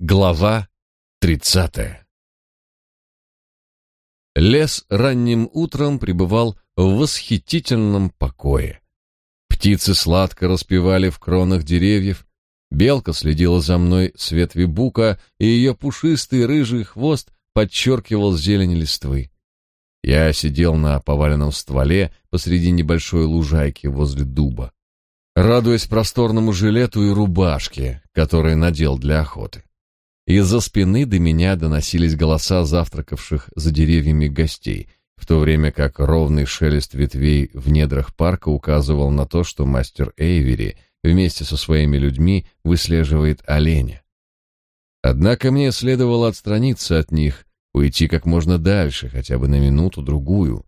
Глава тридцатая Лес ранним утром пребывал в восхитительном покое. Птицы сладко распевали в кронах деревьев, белка следила за мной с ветви бука, и ее пушистый рыжий хвост подчеркивал зелень листвы. Я сидел на поваленном стволе посреди небольшой лужайки возле дуба, радуясь просторному жилету и рубашке, который надел для охоты. Из-за спины до меня доносились голоса завтракавших за деревьями гостей, в то время как ровный шелест ветвей в недрах парка указывал на то, что мастер Эйвери вместе со своими людьми выслеживает оленя. Однако мне следовало отстраниться от них, уйти как можно дальше, хотя бы на минуту-другую.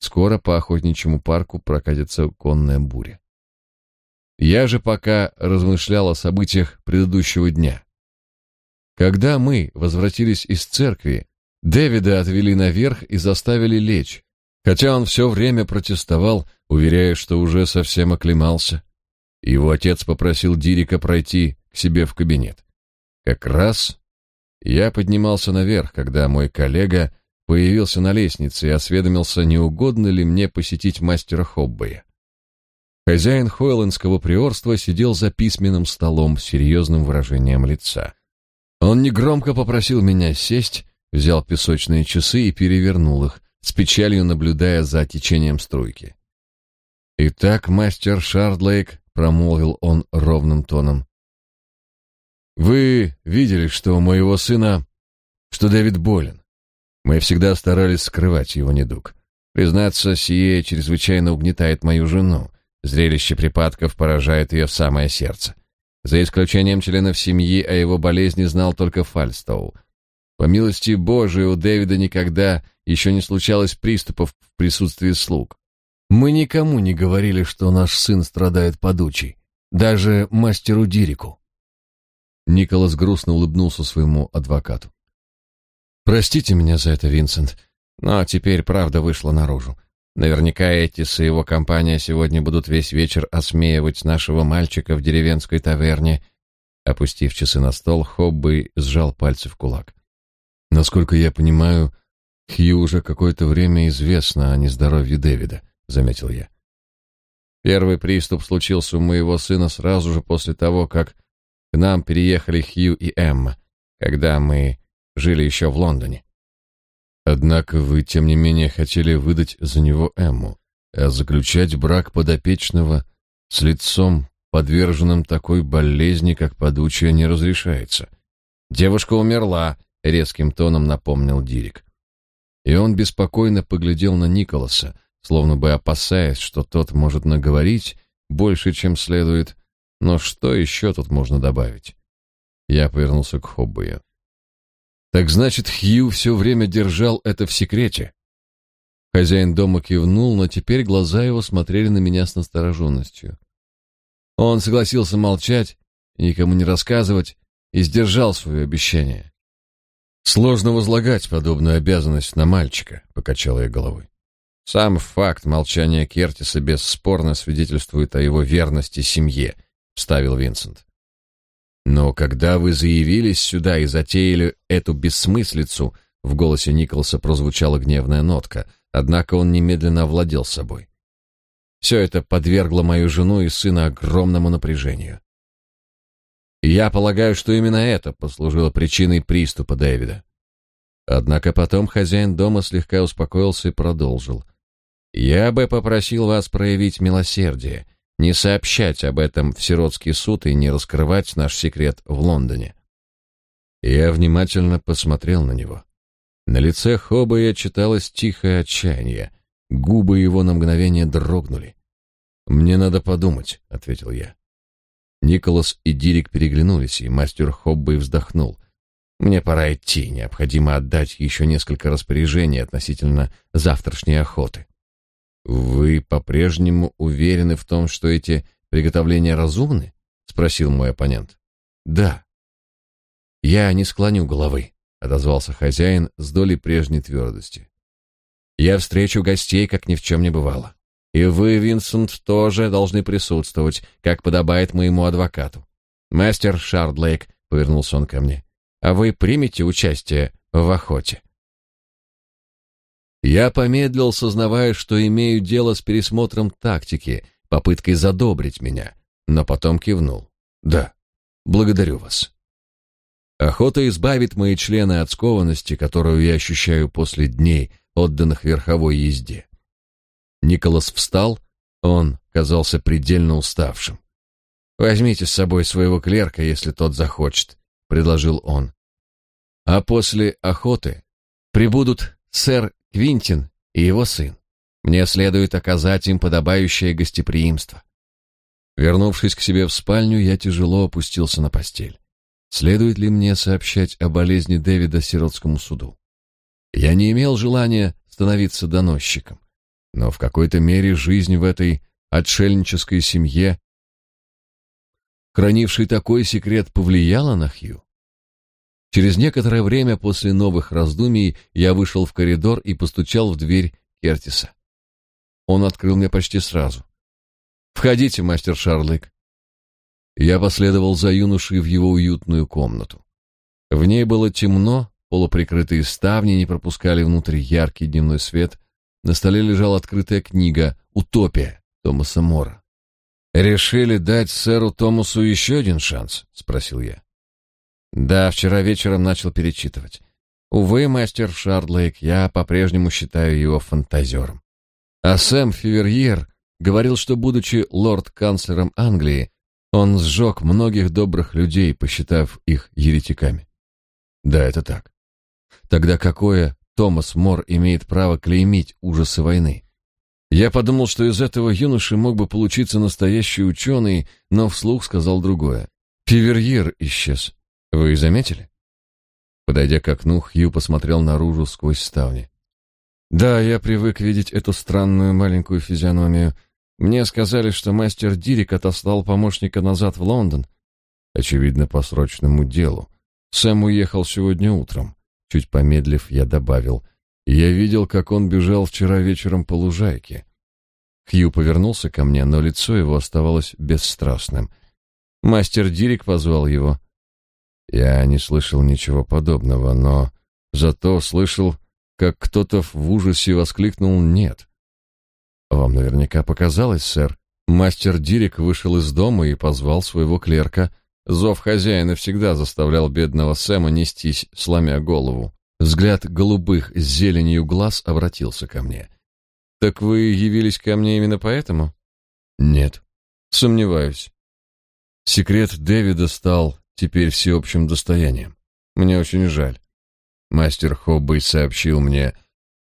Скоро по охотничьему парку прокатится конная буря. Я же пока размышлял о событиях предыдущего дня. Когда мы возвратились из церкви, Дэвида отвели наверх и заставили лечь, хотя он все время протестовал, уверяя, что уже совсем оклемался. Его отец попросил Дирика пройти к себе в кабинет. Как раз я поднимался наверх, когда мой коллега появился на лестнице и осведомился, не угодно ли мне посетить мастера Хоббея. Хозяин Хойлендского приорства сидел за письменным столом с серьезным выражением лица. Он негромко попросил меня сесть, взял песочные часы и перевернул их, с печалью наблюдая за течением струйки. «Итак, мастер Шардлейк», — промолвил он ровным тоном, — «вы видели, что у моего сына, что Дэвид болен. Мы всегда старались скрывать его недуг. Признаться, сие чрезвычайно угнетает мою жену. Зрелище припадков поражает ее в самое сердце. За исключением членов семьи о его болезни знал только Фальстоу. По милости Божией у Дэвида никогда еще не случалось приступов в присутствии слуг. Мы никому не говорили, что наш сын страдает подучей, даже мастеру Дирику. Николас грустно улыбнулся своему адвокату. Простите меня за это, Винсент, но теперь правда вышла наружу. Наверняка Этис и его компания сегодня будут весь вечер осмеивать нашего мальчика в деревенской таверне. Опустив часы на стол, Хобби сжал пальцы в кулак. Насколько я понимаю, Хью уже какое-то время известно о нездоровье Дэвида, заметил я. Первый приступ случился у моего сына сразу же после того, как к нам переехали Хью и Эмма, когда мы жили еще в Лондоне. Однако вы, тем не менее, хотели выдать за него Эмму, а заключать брак подопечного с лицом, подверженным такой болезни, как подучая, не разрешается. Девушка умерла, резким тоном напомнил Дирик. И он беспокойно поглядел на Николаса, словно бы опасаясь, что тот может наговорить больше, чем следует. Но что еще тут можно добавить? Я повернулся к Хоббою. Так значит, Хью все время держал это в секрете. Хозяин дома кивнул, но теперь глаза его смотрели на меня с настороженностью. Он согласился молчать, никому не рассказывать и сдержал свое обещание. Сложно возлагать подобную обязанность на мальчика, покачал я головой. Сам факт молчания Кертиса бесспорно свидетельствует о его верности семье, вставил Винсент. Но когда вы заявились сюда и затеяли эту бессмыслицу, в голосе Николса прозвучала гневная нотка, однако он немедленно овладел собой. Все это подвергло мою жену и сына огромному напряжению. я полагаю, что именно это послужило причиной приступа Дэвида. Однако потом хозяин дома слегка успокоился и продолжил. «Я бы попросил вас проявить милосердие не сообщать об этом в сиротский суд и не раскрывать наш секрет в Лондоне. Я внимательно посмотрел на него. На лице Хоббея читалось тихое отчаяние. Губы его на мгновение дрогнули. «Мне надо подумать», — ответил я. Николас и Дирик переглянулись, и мастер Хоббей вздохнул. «Мне пора идти, необходимо отдать еще несколько распоряжений относительно завтрашней охоты». Вы по-прежнему уверены в том, что эти приготовления разумны? спросил мой оппонент. Да. Я не склоню головы, отозвался хозяин с долей прежней твердости. Я встречу гостей, как ни в чем не бывало. И вы, Винсент, тоже должны присутствовать, как подобает моему адвокату. Мастер Шардлейк, повернулся он ко мне. А вы примете участие в охоте? Я помедлил, сознавая, что имею дело с пересмотром тактики, попыткой задобрить меня, но потом кивнул. Да, благодарю вас. Охота избавит мои члены от скованности, которую я ощущаю после дней, отданных верховой езде. Николас встал, он казался предельно уставшим. Возьмите с собой своего клерка, если тот захочет, предложил он. А после охоты прибудут сэр Квинтин и его сын. Мне следует оказать им подобающее гостеприимство. Вернувшись к себе в спальню, я тяжело опустился на постель. Следует ли мне сообщать о болезни Дэвида сиротскому суду? Я не имел желания становиться доносчиком, но в какой-то мере жизнь в этой отшельнической семье, хранившей такой секрет, повлияла на Хью. Через некоторое время после новых раздумий я вышел в коридор и постучал в дверь Кертиса. Он открыл мне почти сразу. «Входите, мастер Шарлык». Я последовал за юношей в его уютную комнату. В ней было темно, полуприкрытые ставни не пропускали внутрь яркий дневной свет. На столе лежала открытая книга «Утопия» Томаса Мора. «Решили дать сэру Томасу еще один шанс?» — спросил я. Да, вчера вечером начал перечитывать. Увы, мастер Шардлейк, я по-прежнему считаю его фантазером. А Сэм Фиверьер говорил, что, будучи лорд-канцлером Англии, он сжег многих добрых людей, посчитав их еретиками. Да, это так. Тогда какое Томас Мор имеет право клеймить ужасы войны? Я подумал, что из этого юноши мог бы получиться настоящий ученый, но вслух сказал другое. Фиверьер исчез. Вы заметили? Подойдя к окну, Хью посмотрел наружу сквозь ставни. Да, я привык видеть эту странную маленькую физиономию. Мне сказали, что мастер Дирик отослал помощника назад в Лондон. Очевидно, по срочному делу. Сэм уехал сегодня утром. Чуть помедлив, я добавил. Я видел, как он бежал вчера вечером по лужайке. Хью повернулся ко мне, но лицо его оставалось бесстрастным. Мастер Дирик позвал его. Я не слышал ничего подобного, но зато слышал, как кто-то в ужасе воскликнул «нет». Вам наверняка показалось, сэр. Мастер Дирик вышел из дома и позвал своего клерка. Зов хозяина всегда заставлял бедного Сэма нестись, сломя голову. Взгляд голубых с зеленью глаз обратился ко мне. «Так вы явились ко мне именно поэтому?» «Нет». «Сомневаюсь». Секрет Дэвида стал теперь всеобщим достоянием. Мне очень жаль. Мастер Хоббей сообщил мне,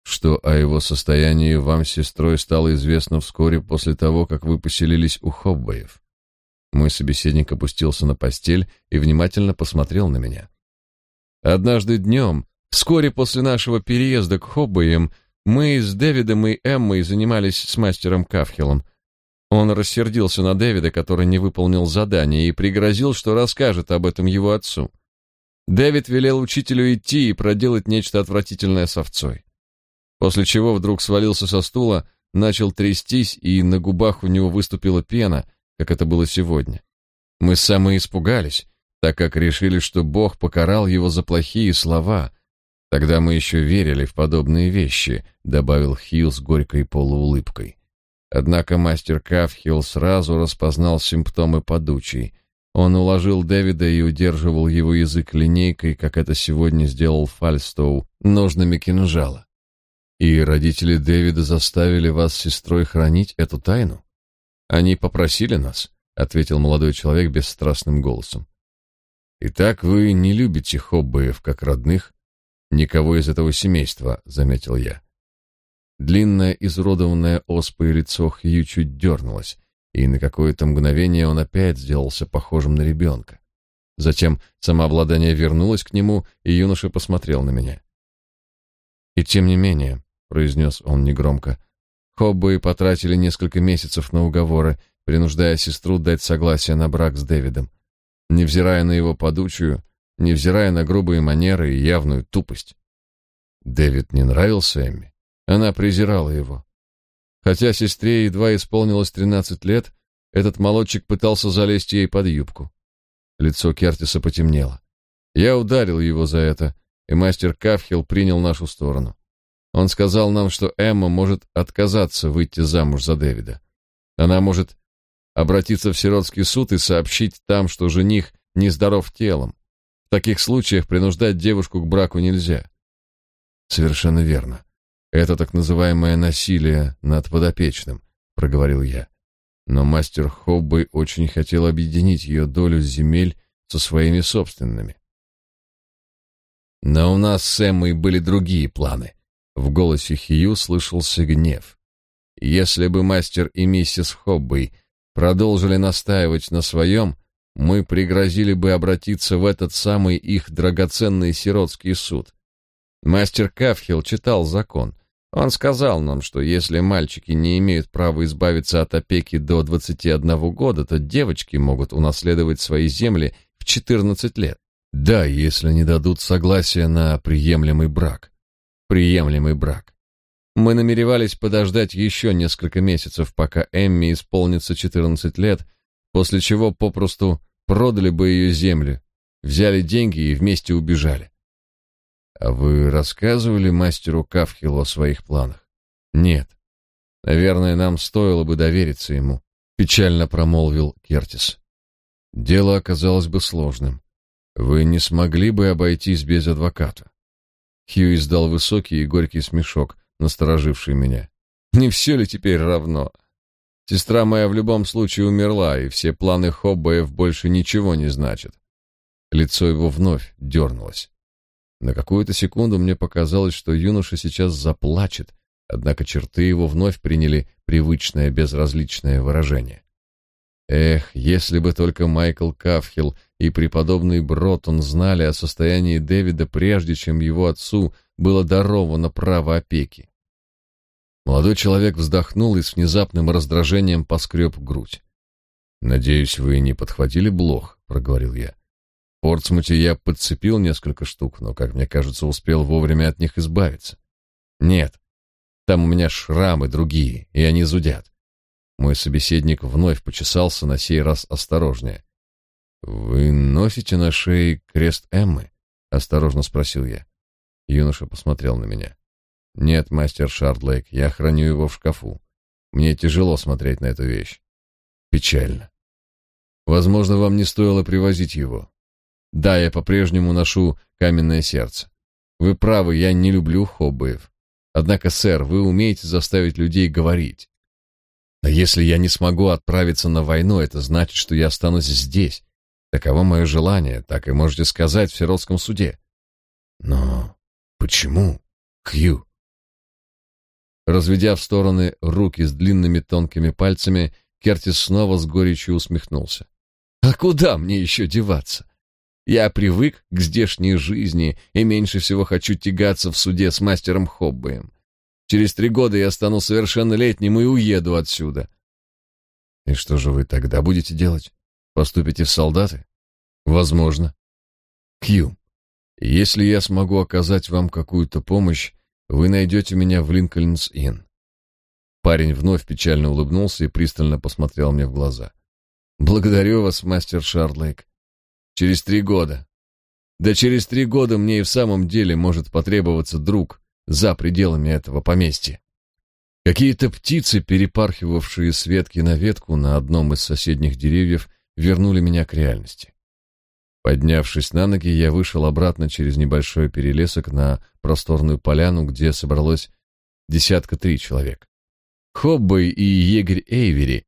что о его состоянии вам с сестрой стало известно вскоре после того, как вы поселились у Хоббеев. Мой собеседник опустился на постель и внимательно посмотрел на меня. Однажды днем, вскоре после нашего переезда к Хоббеям, мы с Дэвидом и Эммой занимались с мастером Кафхелом. Он рассердился на Дэвида, который не выполнил задание, и пригрозил, что расскажет об этом его отцу. Дэвид велел учителю идти и проделать нечто отвратительное с овцой. После чего вдруг свалился со стула, начал трястись, и на губах у него выступила пена, как это было сегодня. Мы самые испугались, так как решили, что Бог покарал его за плохие слова. Тогда мы еще верили в подобные вещи, добавил Хилл с горькой полуулыбкой. Однако мастер Кафхилл сразу распознал симптомы подучий. Он уложил Дэвида и удерживал его язык линейкой, как это сегодня сделал Фальстоу, ножными кинжала. И родители Дэвида заставили вас с сестрой хранить эту тайну? Они попросили нас, ответил молодой человек бесстрастным голосом. Итак, вы не любите Хоббеев как родных? Никого из этого семейства, заметил я. Длинное, изуродованное оспой лицо Хью чуть дернулось, и на какое-то мгновение он опять сделался похожим на ребенка. Затем самообладание вернулось к нему, и юноша посмотрел на меня. «И тем не менее», — произнес он негромко, — «Хоббы потратили несколько месяцев на уговоры, принуждая сестру дать согласие на брак с Дэвидом, невзирая на его подучую, невзирая на грубые манеры и явную тупость. Дэвид не нравился Эмми. Она презирала его. Хотя сестре едва исполнилось тринадцать лет, этот молодчик пытался залезть ей под юбку. Лицо Кертиса потемнело. Я ударил его за это, и мастер Кавхил принял нашу сторону. Он сказал нам, что Эмма может отказаться выйти замуж за Дэвида. Она может обратиться в сиротский суд и сообщить там, что жених нездоров телом. В таких случаях принуждать девушку к браку нельзя. Совершенно верно. Это так называемое насилие над подопечным, проговорил я. Но мастер Хоббей очень хотел объединить ее долю земель со своими собственными. Но у нас с Эммой были другие планы. В голосе Хью слышался гнев. Если бы мастер и миссис Хоббей продолжили настаивать на своем, мы пригрозили бы обратиться в этот самый их драгоценный сиротский суд. Мастер Кафхил читал закон. Он сказал нам, что если мальчики не имеют права избавиться от опеки до 21 года, то девочки могут унаследовать свои земли в 14 лет. Да, если не дадут согласия на приемлемый брак приемлемый брак. Мы намеревались подождать еще несколько месяцев, пока Эмми исполнится 14 лет, после чего попросту продали бы ее землю, взяли деньги и вместе убежали. А вы рассказывали мастеру Кавхилу о своих планах? Нет. Наверное, нам стоило бы довериться ему, печально промолвил Кертис. Дело оказалось бы сложным. Вы не смогли бы обойтись без адвоката. Хью издал высокий и горький смешок, настороживший меня. Не все ли теперь равно? Сестра моя в любом случае умерла, и все планы Хоббаев больше ничего не значат. Лицо его вновь дернулось. На какую-то секунду мне показалось, что юноша сейчас заплачет, однако черты его вновь приняли привычное безразличное выражение. Эх, если бы только Майкл Кафхилл и преподобный Бротон знали о состоянии Дэвида прежде, чем его отцу было даровано право опеки. Молодой человек вздохнул и с внезапным раздражением поскреб грудь. «Надеюсь, вы не подхватили блох», — проговорил я. Портсмуте я подцепил несколько штук, но, как мне кажется, успел вовремя от них избавиться. Нет, там у меня шрамы другие, и они зудят. Мой собеседник вновь почесался, на сей раз осторожнее. «Вы носите на шее крест Эммы?» — осторожно спросил я. Юноша посмотрел на меня. «Нет, мастер Шардлейк, я храню его в шкафу. Мне тяжело смотреть на эту вещь. Печально. Возможно, вам не стоило привозить его. Да, я по-прежнему ношу каменное сердце. Вы правы, я не люблю хоббеев. Однако, сэр, вы умеете заставить людей говорить. Но если я не смогу отправиться на войну, это значит, что я останусь здесь. Таково мое желание, так и можете сказать в сиротском суде. Но почему, Кью? Разведя в стороны руки с длинными тонкими пальцами, Кертис снова с горечью усмехнулся. А куда мне еще деваться? Я привык к здешней жизни и меньше всего хочу тягаться в суде с мастером Хоббеем. Через три года я стану совершеннолетним и уеду отсюда. И что же вы тогда будете делать? Поступите в солдаты? Возможно. Кью, если я смогу оказать вам какую-то помощь, вы найдете меня в Линкольнс-Инн. Парень вновь печально улыбнулся и пристально посмотрел мне в глаза. Благодарю вас, мастер Шардлейк. Через три года. Да через три года мне и в самом деле может потребоваться друг, за пределами этого поместья. Какие-то птицы, перепархивавшие с ветки на ветку на одном из соседних деревьев, вернули меня к реальности. Поднявшись на ноги, я вышел обратно через небольшой перелесок на просторную поляну, где собралось десятка три человек. Хоббой и егерь Эйвери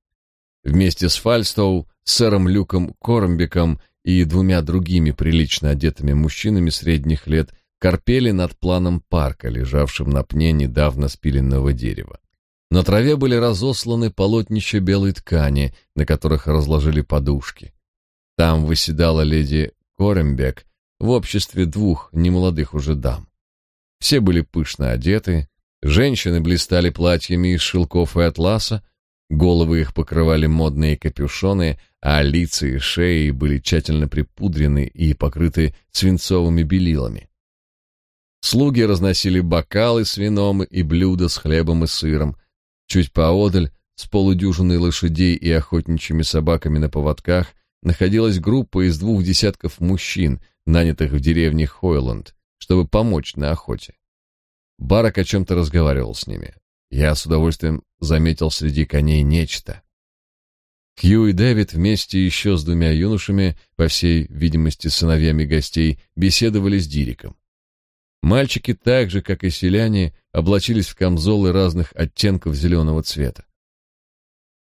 вместе с Фальстоу, сэром Люком Коромбиком и двумя другими прилично одетыми мужчинами средних лет корпели над планом парка, лежавшим на пне недавно спиленного дерева. На траве были разосланы полотнища белой ткани, на которых разложили подушки. Там выседала леди Корембек в обществе двух немолодых уже дам. Все были пышно одеты, женщины блистали платьями из шелков и атласа, головы их покрывали модные капюшоны, а лица и шеи были тщательно припудрены и покрыты свинцовыми белилами. Слуги разносили бокалы с вином и блюда с хлебом и сыром. Чуть поодаль, с полудюжиной лошадей и охотничьими собаками на поводках, находилась группа из двух десятков мужчин, нанятых в деревне Хойланд, чтобы помочь на охоте. Барак о чем-то разговаривал с ними. Я с удовольствием заметил среди коней нечто. Хью и Дэвид вместе еще с двумя юношами, по всей видимости сыновьями гостей, беседовали с Дириком. Мальчики, так же, как и селяне, облачились в камзолы разных оттенков зеленого цвета.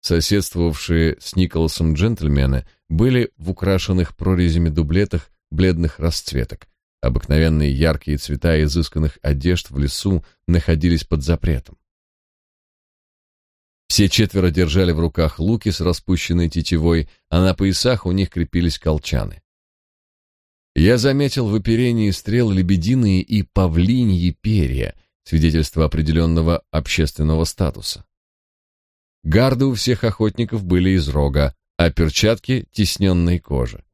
Соседствовавшие с Николасом джентльмены были в украшенных прорезями дублетах бледных расцветок. Обыкновенные яркие цвета изысканных одежд в лесу находились под запретом. Все четверо держали в руках луки с распущенной тетивой, а на поясах у них крепились колчаны. Я заметил в оперении стрел лебединые и павлиньи перья, свидетельство определенного общественного статуса. Гарды у всех охотников были из рога, а перчатки — тисненной кожи.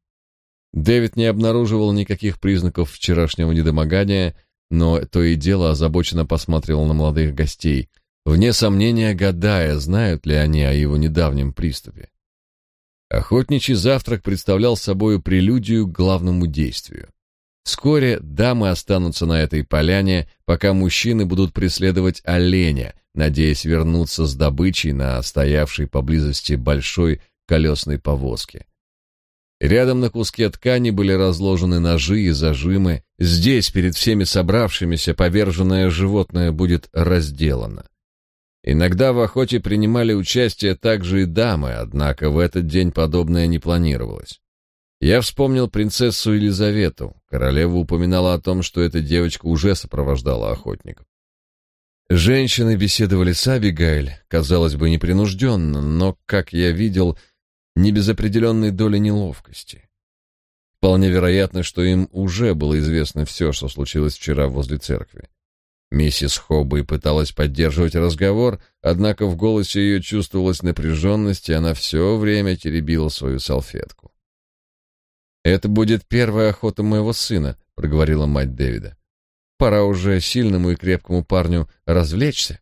Дэвид не обнаруживал никаких признаков вчерашнего недомогания, но то и дело озабоченно посматривал на молодых гостей, вне сомнения гадая, знают ли они о его недавнем приступе. Охотничий завтрак представлял собой прелюдию к главному действию. Вскоре дамы останутся на этой поляне, пока мужчины будут преследовать оленя, надеясь вернуться с добычей на стоявшей поблизости большой колесной повозке. Рядом на куске ткани были разложены ножи и зажимы. Здесь, перед всеми собравшимися, поверженное животное будет разделано. Иногда в охоте принимали участие также и дамы, однако в этот день подобное не планировалось. Я вспомнил принцессу Елизавету. Королева упоминала о том, что эта девочка уже сопровождала охотников. Женщины беседовали с Абигайль, казалось бы, непринужденно, но, как я видел, не без определенной доли неловкости. Вполне вероятно, что им уже было известно все, что случилось вчера возле церкви. Миссис Хобби пыталась поддерживать разговор, однако в голосе ее чувствовалась напряженность, и она все время теребила свою салфетку. «Это будет первая охота моего сына», — проговорила мать Дэвида. «Пора уже сильному и крепкому парню развлечься».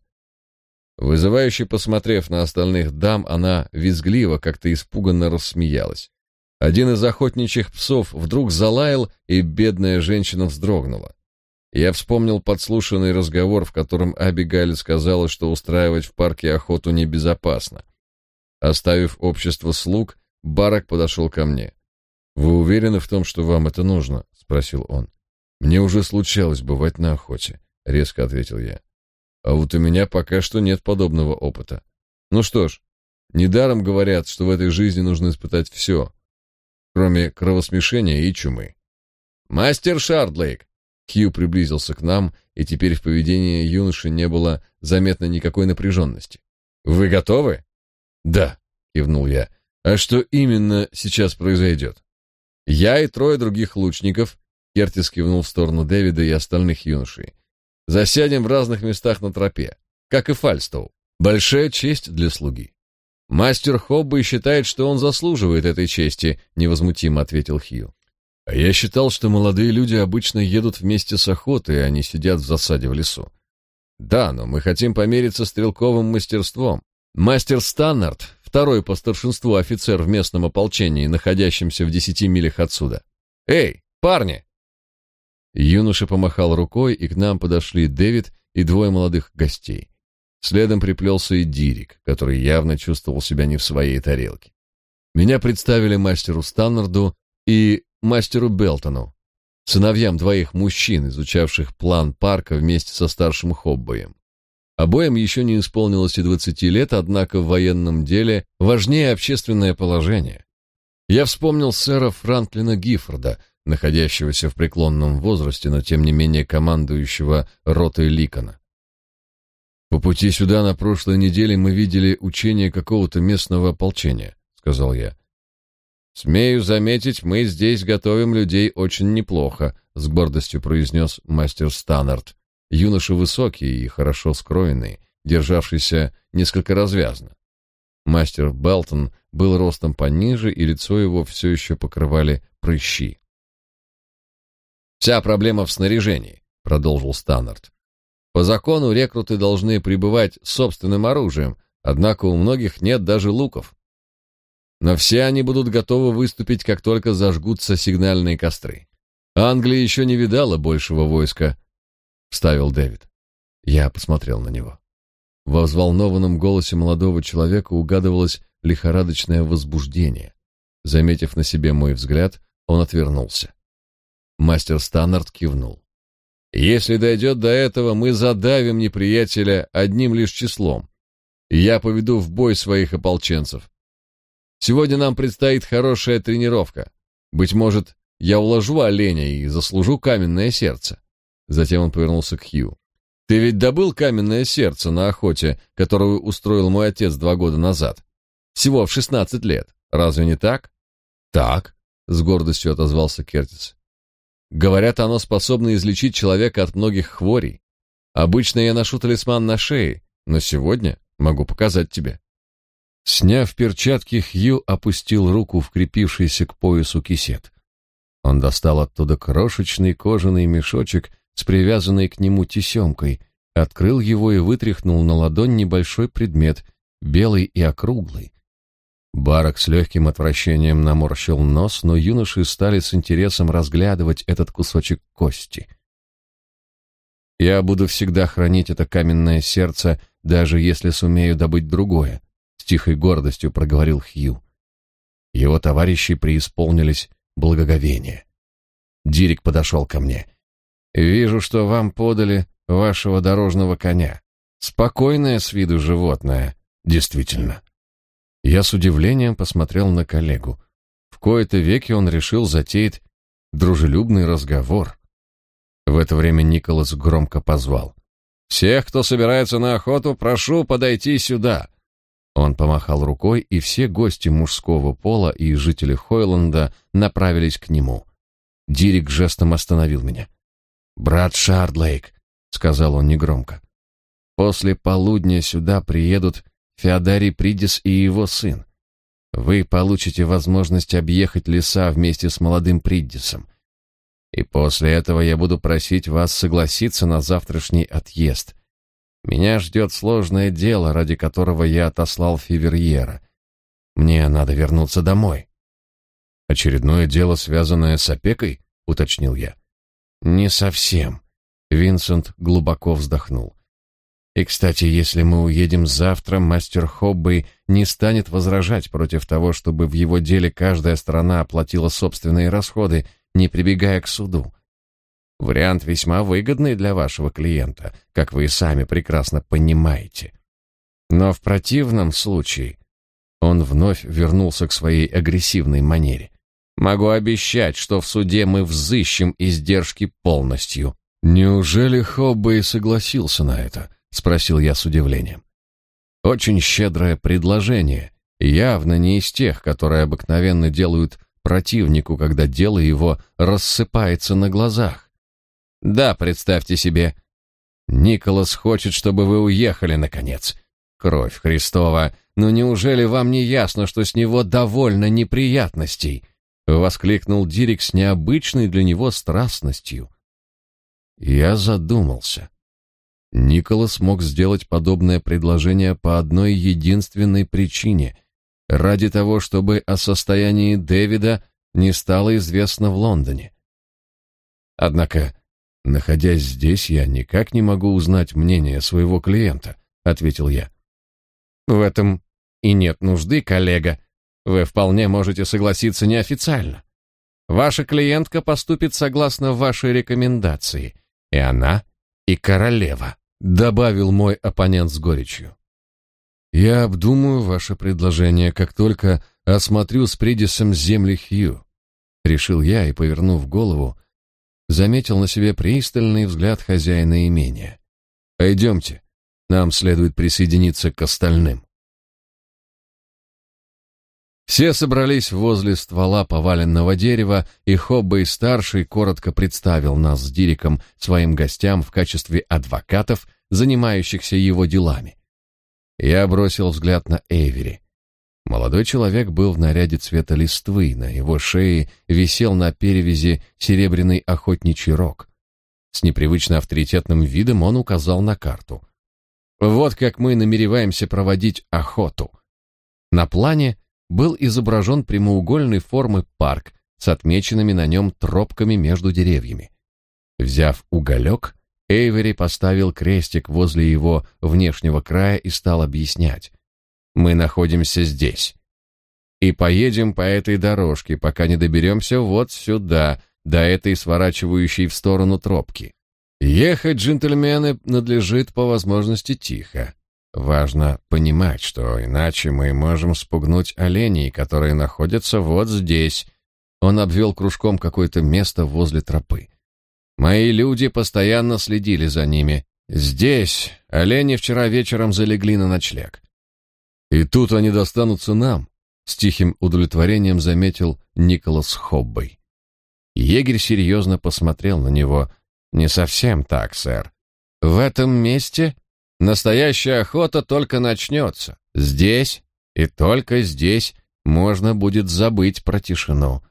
Вызывающе посмотрев на остальных дам, она визгливо, как-то испуганно рассмеялась. Один из охотничьих псов вдруг залаял, и бедная женщина вздрогнула. Я вспомнил подслушанный разговор, в котором Абигайль сказала, что устраивать в парке охоту небезопасно. Оставив общество слуг, Барак подошел ко мне. «Вы уверены в том, что вам это нужно?» — спросил он. «Мне уже случалось бывать на охоте», — резко ответил я. «А вот у меня пока что нет подобного опыта. Ну что ж, недаром говорят, что в этой жизни нужно испытать все, кроме кровосмешения и чумы». «Мастер Шардлейк!» Хью приблизился к нам, и теперь в поведении юноши не было заметно никакой напряженности. «Вы готовы?» «Да», — кивнул я. «А что именно сейчас произойдет?» «Я и трое других лучников», — Кертис кивнул в сторону Дэвида и остальных юношей. «Засядем в разных местах на тропе, как и Фальстоу. Большая честь для слуги». «Мастер Хобби считает, что он заслуживает этой чести», — невозмутимо ответил Хью. А я считал, что молодые люди обычно едут вместе с охотой, а не сидят в засаде в лесу. Да, но мы хотим помериться стрелковым мастерством. Мастер Станнард, второй по старшинству офицер в местном ополчении, находящемся в десяти милях отсюда. Эй, парни! Юноша помахал рукой, и к нам подошли Дэвид и двое молодых гостей. Следом приплелся и Дирик, который явно чувствовал себя не в своей тарелке. Меня представили мастеру Станнарду и мастеру Белтону, сыновьям двоих мужчин, изучавших план парка вместе со старшим Хоббоем. Обоим еще не исполнилось и двадцати лет, однако в военном деле важнее общественное положение. Я вспомнил сэра Франклина Гиффорда, находящегося в преклонном возрасте, но тем не менее командующего ротой Ликона. По пути сюда на прошлой неделе мы видели учение какого-то местного ополчения, сказал я. Смею заметить, мы здесь готовим людей очень неплохо, с гордостью произнес мастер Станнард. Юноша высокий и хорошо скроенный, державшийся несколько развязно. Мастер Белтон был ростом пониже, и лицо его все еще покрывали прыщи. Вся проблема в снаряжении, продолжил Станнард. По закону рекруты должны прибывать с собственным оружием, однако у многих нет даже луков. Но все они будут готовы выступить, как только зажгутся сигнальные костры. Англия еще не видала большего войска, вставил Дэвид. Я посмотрел на него. Во взволнованном голосе молодого человека угадывалось лихорадочное возбуждение. Заметив на себе мой взгляд, он отвернулся. Мастер Станнард кивнул. Если дойдет до этого, мы задавим неприятеля одним лишь числом. Я поведу в бой своих ополченцев. Сегодня нам предстоит хорошая тренировка. Быть может, я уложу оленя и заслужу каменное сердце. Затем он повернулся к Хью. Ты ведь добыл каменное сердце на охоте, которую устроил мой отец два года назад. Всего в шестнадцать лет. Разве не так? Так, с гордостью отозвался Кертис. Говорят, оно способно излечить человека от многих хворей. Обычно я ношу талисман на шее, но сегодня могу показать тебе. Сняв перчатки, Хью опустил руку в крепившийся к поясу кисет. Он достал оттуда крошечный кожаный мешочек с привязанной к нему тесемкой, открыл его и вытряхнул на ладонь небольшой предмет, белый и округлый, Барак с легким отвращением наморщил нос, но юноши стали с интересом разглядывать этот кусочек кости. «Я буду всегда хранить это каменное сердце, даже если сумею добыть другое», — тихой гордостью проговорил Хью. Его товарищи преисполнились благоговения. Дирик подошел ко мне. «Вижу, что вам подали вашего дорожного коня. Спокойное с виду животное, действительно. Я с удивлением посмотрел на коллегу. В кои-то веки он решил затеять дружелюбный разговор. В это время Николас громко позвал. «Всех, кто собирается на охоту, прошу подойти сюда!» Он помахал рукой, и все гости мужского пола и жители Хойланда направились к нему. Дирик жестом остановил меня. «Брат Шардлейк», — сказал он негромко, — «после полудня сюда приедут Феодарий Придис и его сын. Вы получите возможность объехать леса вместе с молодым Приддисом. И после этого я буду просить вас согласиться на завтрашний отъезд. Меня ждет сложное дело, ради которого я отослал Фиверьера. Мне надо вернуться домой. Очередное дело, связанное с опекой, уточнил я. Не совсем. Винсент глубоко вздохнул. И, кстати, если мы уедем завтра, мастер Хоббей не станет возражать против того, чтобы в его деле каждая сторона оплатила собственные расходы, не прибегая к суду. Вариант весьма выгодный для вашего клиента, как вы и сами прекрасно понимаете. Но в противном случае он вновь вернулся к своей агрессивной манере. Могу обещать, что в суде мы взыщем издержки полностью. Неужели Хоббей согласился на это? — спросил я с удивлением. «Очень щедрое предложение, явно не из тех, которые обыкновенно делают противнику, когда дело его рассыпается на глазах. Да, представьте себе, Николас хочет, чтобы вы уехали, наконец. Кровь Христова, но неужели вам не ясно, что с него довольно неприятностей?» — воскликнул Дирик с необычной для него страстностью. Я задумался. Николас мог сделать подобное предложение по одной единственной причине — ради того, чтобы о состоянии Дэвида не стало известно в Лондоне. Однако, находясь здесь, я никак не могу узнать мнение своего клиента, ответил я. В этом и нет нужды, коллега. Вы вполне можете согласиться неофициально. Ваша клиентка поступит согласно вашей рекомендации, и она и королева добавил мой оппонент с горечью. Я обдумаю ваше предложение, как только осмотрю с Придисом земли Хью, решил я и, повернув голову, заметил на себе пристальный взгляд хозяина имения. Пойдемте, нам следует присоединиться к остальным. Все собрались возле ствола поваленного дерева, и Хоббей-старший коротко представил нас с Дириком своим гостям в качестве адвокатов, занимающихся его делами. Я бросил взгляд на Эйвери. Молодой человек был в наряде цвета листвы, на его шее висел на перевязи серебряный охотничий рог. С непривычно авторитетным видом он указал на карту. «Вот как мы намереваемся проводить охоту». На плане был изображен прямоугольной формы парк с отмеченными на нем тропками между деревьями. Взяв уголек, Эйвери поставил крестик возле его внешнего края и стал объяснять. «Мы находимся здесь. И поедем по этой дорожке, пока не доберемся вот сюда, до этой сворачивающей в сторону тропки. Ехать, джентльмены, надлежит по возможности тихо. Важно понимать, что иначе мы можем спугнуть оленей, которые находятся вот здесь. Он обвел кружком какое-то место возле тропы. Мои люди постоянно следили за ними. Здесь олени вчера вечером залегли на ночлег. И тут они достанутся нам, с тихим удовлетворением заметил Николас Хоббей. Егерь серьезно посмотрел на него. Не совсем так, сэр. В этом месте Настоящая охота только начнется. Здесь и только здесь можно будет забыть про тишину.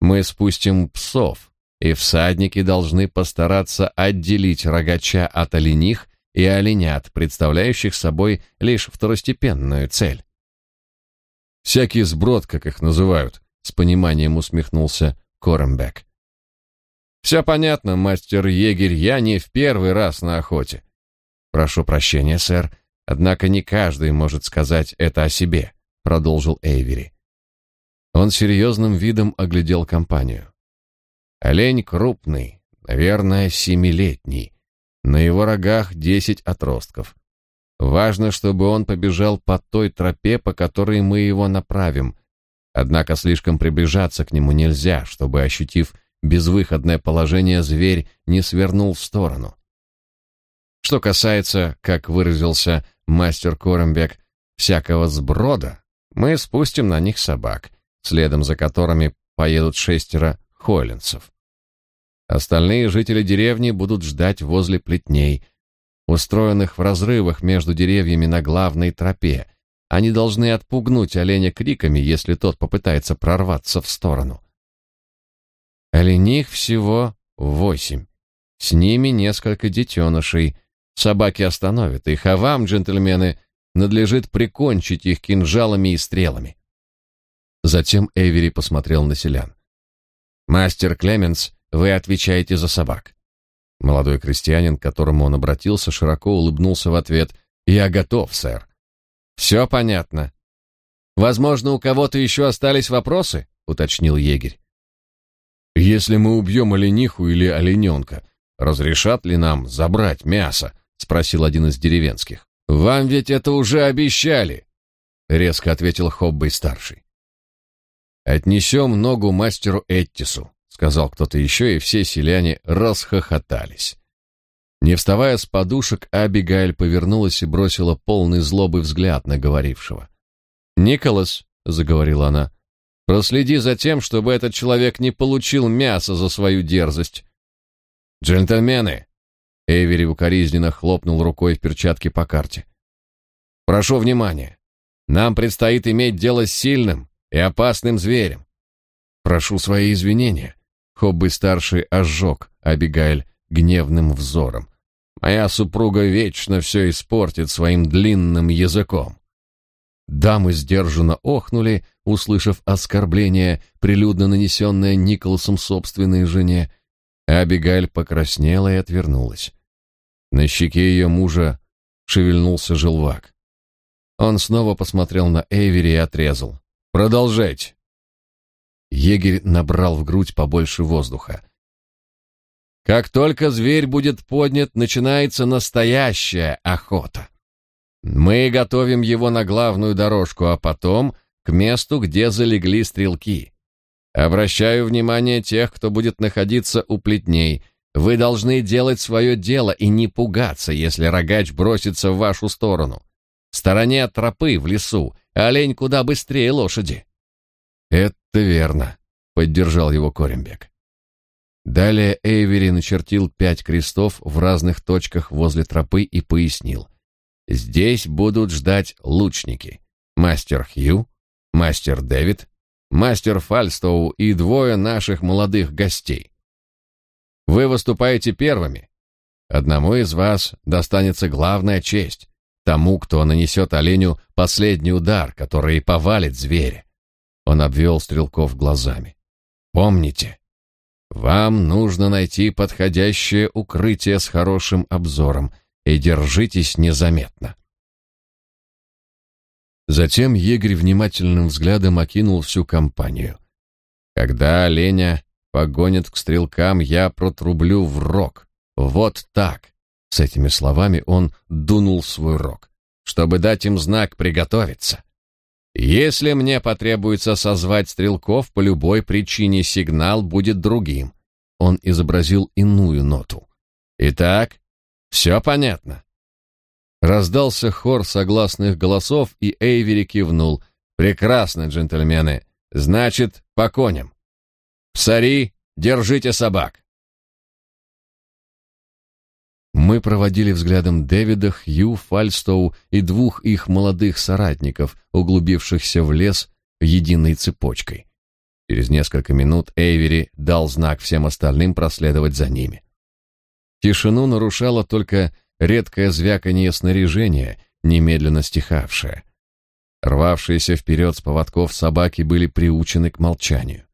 Мы спустим псов, и всадники должны постараться отделить рогача от олених и оленят, представляющих собой лишь второстепенную цель. Всякий сброд, как их называют, с пониманием усмехнулся Корембек. Все понятно, мастер-егерь, я не в первый раз на охоте. Прошу прощения, сэр, однако не каждый может сказать это о себе, продолжил Эйвери. Он серьезным видом оглядел компанию. Олень крупный, наверное, семилетний. На его рогах десять отростков. Важно, чтобы он побежал по той тропе, по которой мы его направим. Однако слишком приближаться к нему нельзя, чтобы, ощутив безвыходное положение, зверь не свернул в сторону. Что касается, как выразился мастер Корембек, всякого сброда, мы спустим на них собак, следом за которыми поедут шестеро холлинцев. Остальные жители деревни будут ждать возле плетней, устроенных в разрывах между деревьями на главной тропе. Они должны отпугнуть оленя криками, если тот попытается прорваться в сторону. Олених всего восемь. С ними несколько детенышей — Собаки остановят их, а вам, джентльмены, надлежит прикончить их кинжалами и стрелами. Затем Эвери посмотрел на селян. Мастер Клеменс, вы отвечаете за собак. Молодой крестьянин, к которому он обратился, широко улыбнулся в ответ: "Я готов, сэр". «Все понятно. Возможно, у кого-то еще остались вопросы, уточнил егерь. Если мы убьем олениху или олененка, разрешат ли нам забрать мясо? спросил один из деревенских. Вам ведь это уже обещали, резко ответил Хоббей старший. Отнесем ногу мастеру Эттису, сказал кто-то еще, и все селяне расхохотались. Не вставая с подушек, Абигайль повернулась и бросила полный злобы взгляд на говорившего. «Николас», — заговорила она, — «проследи за тем, чтобы этот человек не получил мяса за свою дерзость». «Джентльмены», Эйвери укоризненно хлопнул рукой в перчатке по карте. «Прошу внимания. Нам предстоит иметь дело с сильным и опасным зверем. Прошу свои извинения». Хобби-старший ожег Абигайль гневным взором. «Моя супруга вечно все испортит своим длинным языком». Дамы сдержанно охнули, услышав оскорбление, прилюдно нанесенное Николасом собственной жене. Абигаль покраснела и отвернулась. На щеке ее мужа шевельнулся желвак. Он снова посмотрел на Эйвери и отрезал. «Продолжайте!» Егерь набрал в грудь побольше воздуха. «Как только зверь будет поднят, начинается настоящая охота. Мы готовим его на главную дорожку, а потом к месту, где залегли стрелки. Обращаю внимание тех, кто будет находиться у плетней — вы должны делать свое дело и не пугаться, если рогач бросится в вашу сторону. В стороне от тропы, в лесу, олень куда быстрее лошади. Это верно, поддержал его Корембек. Далее Эйвери начертил пять крестов в разных точках возле тропы и пояснил. Здесь будут ждать лучники. Мастер Хью, мастер Дэвид, мастер Фальстоу и двое наших молодых гостей. Вы выступаете первыми. Одному из вас достанется главная честь, тому, кто нанесет оленю последний удар, который повалит зверя. Он обвел стрелков глазами. Помните, вам нужно найти подходящее укрытие с хорошим обзором и держитесь незаметно. Затем егерь внимательным взглядом окинул всю компанию. Когда оленя погонят к стрелкам, я протрублю в рог. Вот так. С этими словами он дунул свой рог, чтобы дать им знак приготовиться. Если мне потребуется созвать стрелков, по любой причине сигнал будет другим. Он изобразил иную ноту. Итак, все понятно. Раздался хор согласных голосов, и Эйвери кивнул. Прекрасно, джентльмены. Значит, по коням. Псари, держите собак. Мы проводили взглядом Дэвида, Хью, Фальстоу и двух их молодых соратников, углубившихся в лес единой цепочкой. Через несколько минут Эйвери дал знак всем остальным проследовать за ними. Тишину нарушало только редкое звяканье снаряжения, немедленно стихавшее. Рвавшиеся вперед с поводков собаки были приучены к молчанию.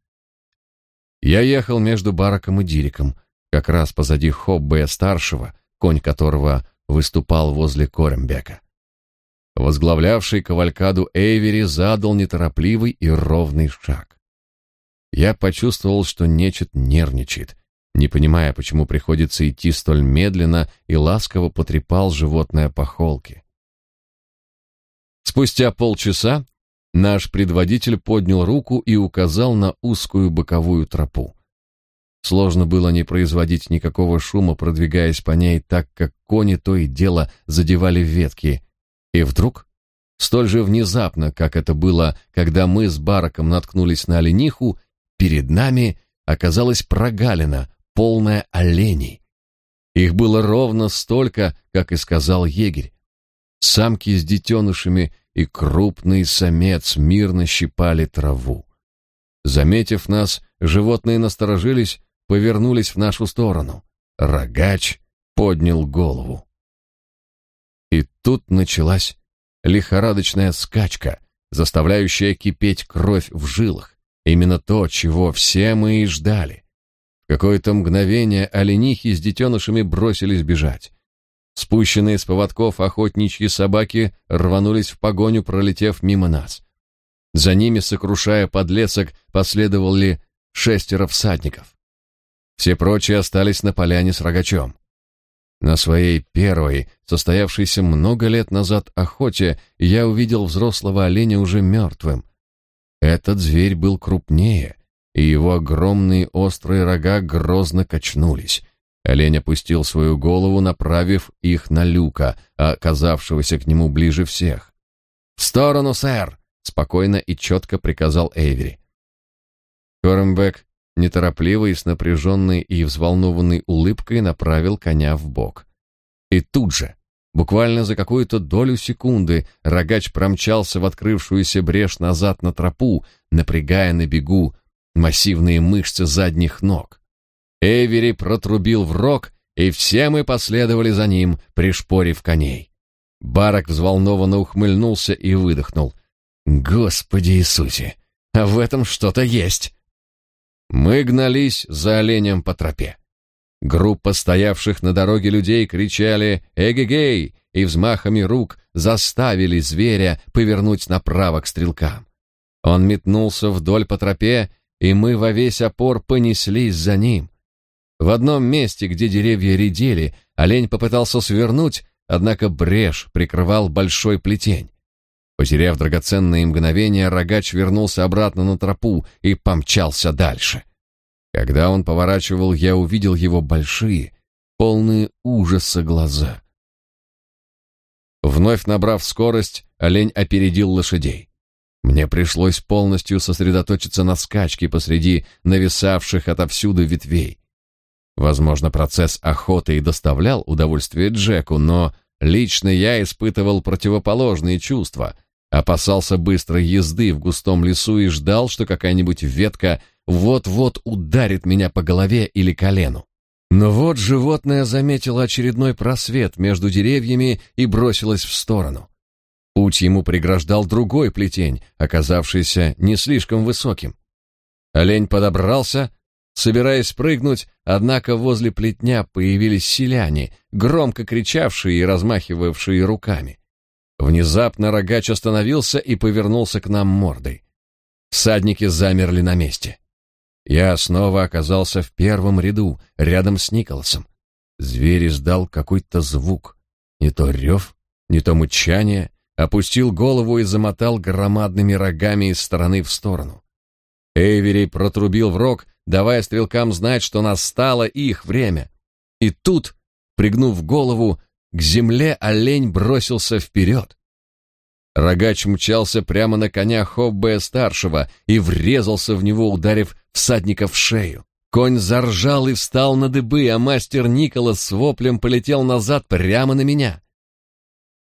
Я ехал между Бараком и Дириком, как раз позади Хоббея-старшего, конь которого выступал возле Корембека. Возглавлявший кавалькаду Эйвери задал неторопливый и ровный шаг. Я почувствовал, что нечет нервничает, не понимая, почему приходится идти столь медленно, и ласково потрепал животное по холке. Спустя полчаса наш предводитель поднял руку и указал на узкую боковую тропу. Сложно было не производить никакого шума, продвигаясь по ней так, как кони то и дело задевали ветки. И вдруг, столь же внезапно, как это было, когда мы с Бараком наткнулись на олениху, перед нами оказалась прогалина, полная оленей. Их было ровно столько, как и сказал егерь. Самки с детенышами и крупный самец мирно щипали траву. Заметив нас, животные насторожились повернулись в нашу сторону. Рогач поднял голову. И тут началась лихорадочная скачка, заставляющая кипеть кровь в жилах. Именно то, чего все мы и ждали. В какое-то мгновение оленихи с детенышами бросились бежать. Спущенные с поводков охотничьи собаки рванулись в погоню, пролетев мимо нас. За ними, сокрушая подлесок, последовали шестеро всадников. Все прочие остались на поляне с рогачом. На своей первой, состоявшейся много лет назад охоте, я увидел взрослого оленя уже мертвым. Этот зверь был крупнее, и его огромные острые рога грозно качнулись. Олень опустил свою голову, направив их на люка, оказавшегося к нему ближе всех. «В сторону, сэр!» — спокойно и четко приказал Эйвери. Кормбек неторопливо и с напряженной и взволнованной улыбкой направил коня в бок. И тут же, буквально за какую-то долю секунды, рогач промчался в открывшуюся брешь назад на тропу, напрягая на бегу массивные мышцы задних ног. Эвери протрубил в рог, и все мы последовали за ним, пришпорив коней. Барак взволнованно ухмыльнулся и выдохнул. «Господи Иисусе, а в этом что-то есть!» Мы гнались за оленем по тропе. Группа стоявших на дороге людей кричали «Эгегей!» и взмахами рук заставили зверя повернуть направо к стрелкам. Он метнулся вдоль по тропе, и мы во весь опор понеслись за ним. В одном месте, где деревья редели, олень попытался свернуть, однако брешь прикрывал большой плетень. Потеряв драгоценные мгновения, рогач вернулся обратно на тропу и помчался дальше. Когда он поворачивал, я увидел его большие, полные ужаса глаза. Вновь набрав скорость, олень опередил лошадей. Мне пришлось полностью сосредоточиться на скачке посреди нависавших отовсюду ветвей. Возможно, процесс охоты и доставлял удовольствие Джеку, но лично я испытывал противоположные чувства, опасался быстрой езды в густом лесу и ждал, что какая-нибудь ветка вот-вот ударит меня по голове или колену. Но вот животное заметило очередной просвет между деревьями и бросилось в сторону. Путь ему преграждал другой плетень, оказавшийся не слишком высоким. Олень подобрался, собираясь прыгнуть, однако возле плетня появились селяне, громко кричавшие и размахивавшие руками. Внезапно рогач остановился и повернулся к нам мордой. Всадники замерли на месте. Я снова оказался в первом ряду, рядом с Николасом. Зверь издал какой-то звук. Не то рев, не то мычание, опустил голову и замотал громадными рогами из стороны в сторону. Эйвери протрубил в рог, давая стрелкам знать, что настало их время. И тут, пригнув голову, к земле олень бросился вперед. Рогач мчался прямо на коня Хоббея-старшего и врезался в него, ударив всадника в шею. Конь заржал и встал на дыбы, а мастер Николас с воплем полетел назад прямо на меня.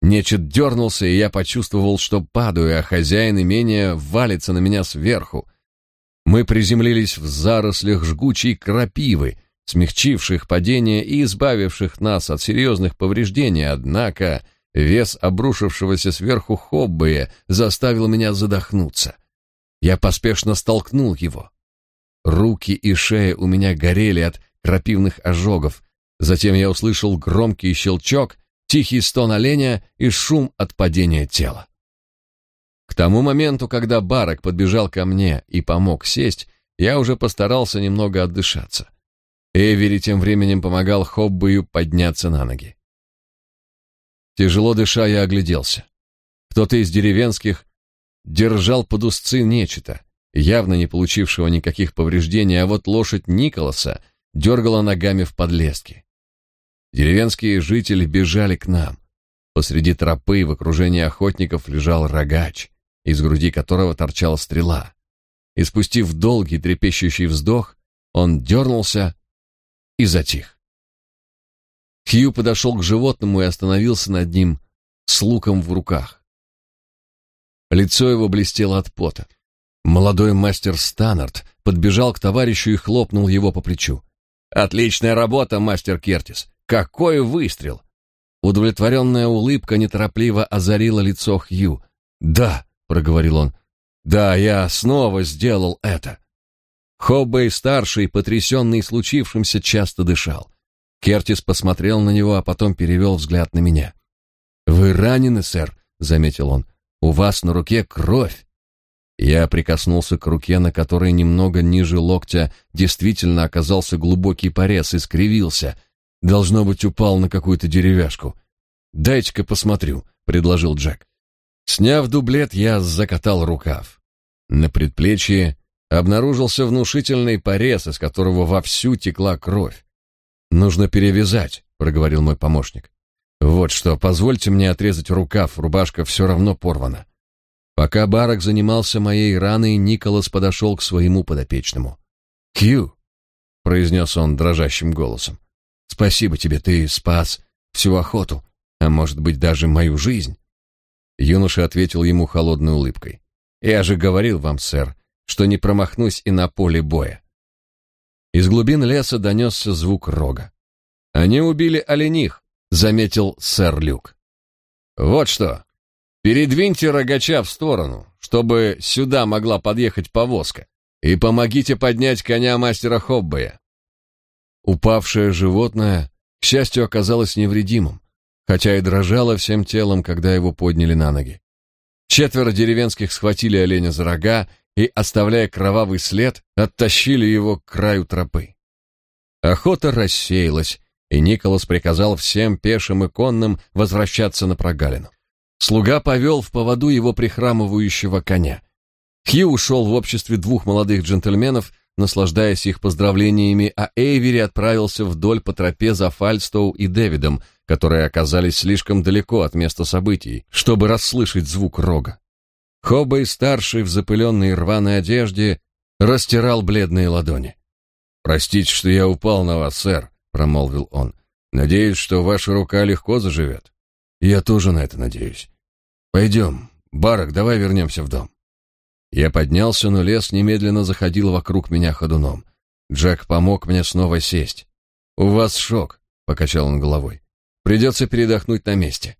Нечет дернулся, и я почувствовал, что падаю, а хозяин имения валится на меня сверху. Мы приземлились в зарослях жгучей крапивы, смягчивших падение и избавивших нас от серьезных повреждений, однако вес обрушившегося сверху хоббея заставил меня задохнуться. Я поспешно столкнул его. Руки и шея у меня горели от крапивных ожогов. Затем я услышал громкий щелчок, тихий стон оленя и шум от падения тела. К тому моменту, когда Барак подбежал ко мне и помог сесть, я уже постарался немного отдышаться. Эвери тем временем помогал Хоббою подняться на ноги. Тяжело дыша, я огляделся. Кто-то из деревенских держал под узцы нечто, явно не получившего никаких повреждений, а вот лошадь Николаса дергала ногами в подлеске. Деревенские жители бежали к нам. Посреди тропы в окружении охотников лежал рогач, из груди которого торчала стрела. И спустив долгий трепещущий вздох, он дернулся и затих. Хью подошел к животному и остановился над ним с луком в руках. Лицо его блестело от пота. Молодой мастер Станнард подбежал к товарищу и хлопнул его по плечу. «Отличная работа, мастер Кертис! Какой выстрел!» Удовлетворенная улыбка неторопливо озарила лицо Хью. «Да», — проговорил он, — «да, я снова сделал это». Хоббей-старший, потрясенный случившимся, часто дышал. Кертис посмотрел на него, а потом перевел взгляд на меня. «Вы ранены, сэр», — заметил он. «У вас на руке кровь». Я прикоснулся к руке, на которой немного ниже локтя действительно оказался глубокий порез и скривился. Должно быть, упал на какую-то деревяшку. «Дайте-ка посмотрю», — предложил Джек. Сняв дублет, я закатал рукав. На предплечье обнаружился внушительный порез, из которого вовсю текла кровь. «Нужно перевязать», — проговорил мой помощник. «Вот что, позвольте мне отрезать рукав, рубашка все равно порвана». Пока Барак занимался моей раной, Николас подошел к своему подопечному. «Кью», — произнес он дрожащим голосом, — «спасибо тебе, ты спас всю охоту, а может быть даже мою жизнь». Юноша ответил ему холодной улыбкой. «Я же говорил вам, сэр, что не промахнусь и на поле боя. Из глубин леса донесся звук рога. «Они убили олених», — заметил сэр Люк. «Вот что, передвиньте рогача в сторону, чтобы сюда могла подъехать повозка, и помогите поднять коня мастера Хоббея». Упавшее животное, к счастью, оказалось невредимым, хотя и дрожало всем телом, когда его подняли на ноги. Четверо деревенских схватили оленя за рога и, оставляя кровавый след, оттащили его к краю тропы. Охота рассеялась, и Николас приказал всем пешим и конным возвращаться на прогалину. Слуга повел в поводу его прихрамывающего коня. Хью ушел в обществе двух молодых джентльменов, наслаждаясь их поздравлениями, а Эйвери отправился вдоль по тропе за Фальстоу и Дэвидом, которые оказались слишком далеко от места событий, чтобы расслышать звук рога. Хоббей-старший в запыленной рваной одежде растирал бледные ладони. «Простите, что я упал на вас, сэр», — промолвил он. «Надеюсь, что ваша рука легко заживет». «Я тоже на это надеюсь. Пойдем, Барак, давай вернемся в дом». Я поднялся, но лес немедленно заходил вокруг меня ходуном. Джек помог мне снова сесть. «У вас шок», — покачал он головой. «Придется передохнуть на месте».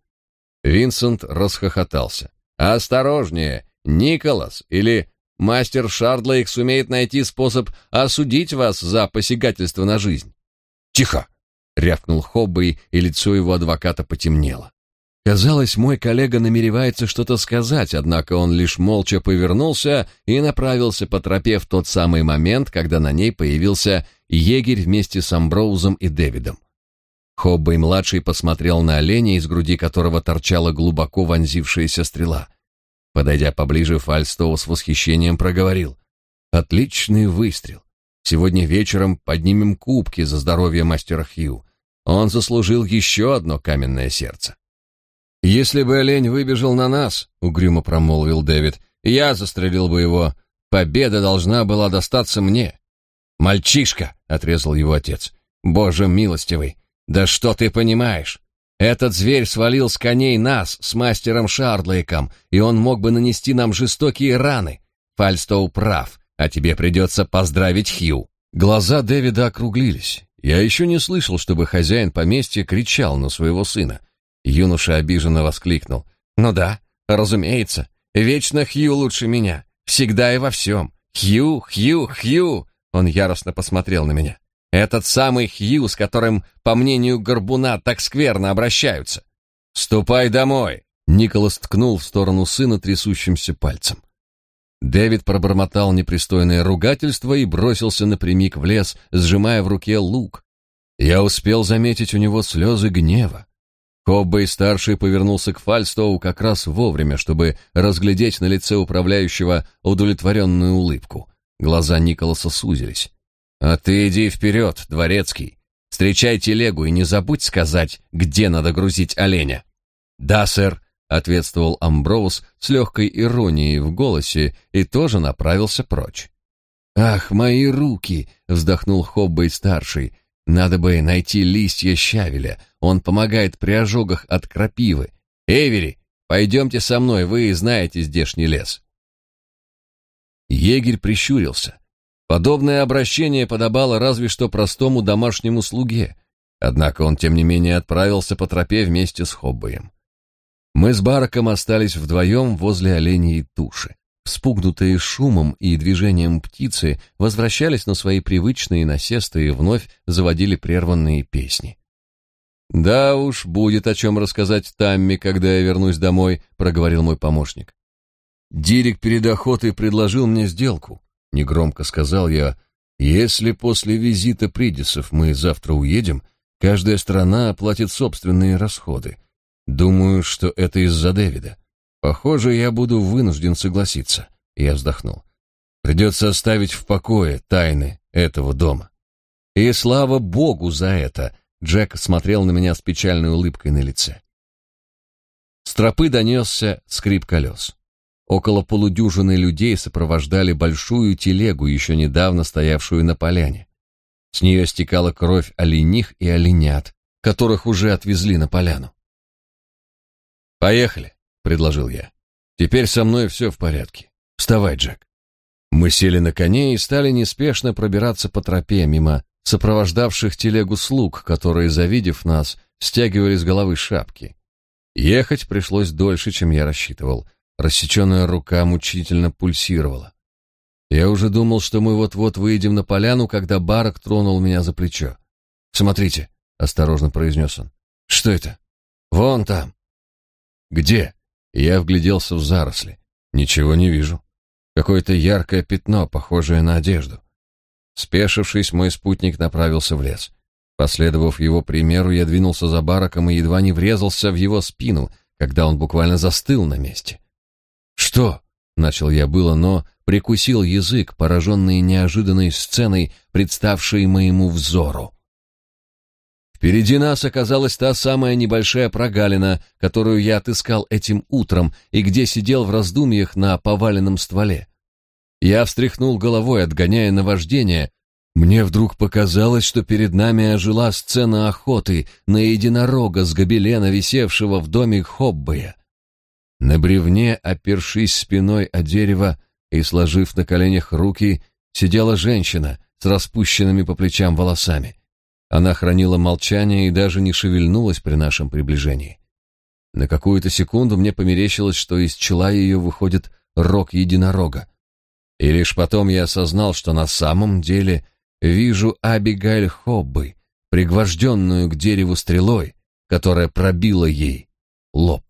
Винсент расхохотался. «Осторожнее, Николас или мастер Шардлейк сумеет найти способ осудить вас за посягательство на жизнь. Тихо, рявкнул Хоббей, и лицо его адвоката потемнело. Казалось, мой коллега намеревается что-то сказать, однако он лишь молча повернулся и направился по тропе в тот самый момент, когда на ней появился егерь вместе с Амброузом и Дэвидом. Хоббей-младший посмотрел на оленя, из груди которого торчала глубоко вонзившаяся стрела. Подойдя поближе, Фальстоу с восхищением проговорил. «Отличный выстрел. Сегодня вечером поднимем кубки за здоровье мастера Хью. Он заслужил еще одно каменное сердце». «Если бы олень выбежал на нас», — угрюмо промолвил Дэвид, — «я застрелил бы его. Победа должна была достаться мне». «Мальчишка», — отрезал его отец, — «боже милостивый, да что ты понимаешь? Этот зверь свалил с коней нас с мастером Шардлейком, и он мог бы нанести нам жестокие раны. Фальстоу прав, а тебе придется поздравить Хью». Глаза Дэвида округлились. Я еще не слышал, чтобы хозяин поместья кричал на своего сына. Юноша обиженно воскликнул. «Ну да, разумеется. Вечно Хью лучше меня. Всегда и во всем. Хью, Хью, Хью!» Он яростно посмотрел на меня. «Этот самый Хью, с которым, по мнению Горбуна, так скверно обращаются. Ступай домой!» Николас ткнул в сторону сына трясущимся пальцем. Дэвид пробормотал непристойное ругательство и бросился напрямик в лес, сжимая в руке лук. Я успел заметить у него слезы гнева. Коббей-старший повернулся к Фальстоу как раз вовремя, чтобы разглядеть на лице управляющего удовлетворенную улыбку. Глаза Николаса сузились. «А ты иди вперед, дворецкий. Встречай телегу и не забудь сказать, где надо грузить оленя». «Да, сэр», — ответствовал Амброуз с легкой иронией в голосе и тоже направился прочь. «Ах, мои руки!» — вздохнул Хоббей-старший. Надо бы найти листья щавеля. Он помогает при ожогах от крапивы. Эвери, пойдемте со мной, вы знаете здешний лес. Егерь прищурился. Подобное обращение подобало разве что простому домашнему слуге. Однако он, тем не менее, отправился по тропе вместе с Хоббоем. Мы с Бараком остались вдвоем возле оленей туши спугнутые шумом и движением птицы, возвращались на свои привычные насесты и вновь заводили прерванные песни. «Да уж, будет о чем рассказать Тамми, когда я вернусь домой», — проговорил мой помощник. «Дирик перед охотой предложил мне сделку», — негромко сказал я. «Если после визита Придисов мы завтра уедем, каждая страна оплатит собственные расходы. Думаю, что это из-за Дэвида. Похоже, я буду вынужден согласиться. Я вздохнул. Придется оставить в покое тайны этого дома. И слава богу за это. Джек смотрел на меня с печальной улыбкой на лице. С тропы донесся скрип колес. Около полудюжины людей сопровождали большую телегу, еще недавно стоявшую на поляне. С нее стекала кровь олених и оленят, которых уже отвезли на поляну. «Поехали!» — предложил я. «Теперь со мной все в порядке. Вставай, Джек». Мы сели на коне и стали неспешно пробираться по тропе мимо сопровождавших телегу слуг, которые, завидев нас, стягивали с головы шапки. Ехать пришлось дольше, чем я рассчитывал. Рассеченная рука мучительно пульсировала. Я уже думал, что мы вот-вот выйдем на поляну, когда Барак тронул меня за плечо. «Смотрите», — осторожно произнес он. «Что это?» «Вон там». «Где?» Я вгляделся в заросли. Ничего не вижу. Какое-то яркое пятно, похожее на одежду. Спешившись, мой спутник направился в лес. Последовав его примеру, я двинулся за бараком и едва не врезался в его спину, когда он буквально застыл на месте. «Что?» — начал я было, но прикусил язык, пораженный неожиданной сценой, представшей моему взору. Впереди нас оказалась та самая небольшая прогалина, которую я отыскал этим утром и где сидел в раздумьях на поваленном стволе. Я встряхнул головой, отгоняя наваждение. Мне вдруг показалось, что перед нами ожила сцена охоты на единорога с гобелена, висевшего в доме Хоббея. На бревне, опершись спиной о дерево и сложив на коленях руки, сидела женщина с распущенными по плечам волосами. Она хранила молчание и даже не шевельнулась при нашем приближении. На какую-то секунду мне померещилось, что из чела ее выходит рог единорога. И лишь потом я осознал, что на самом деле вижу Абигайль Хоббы, пригвожденную к дереву стрелой, которая пробила ей лоб.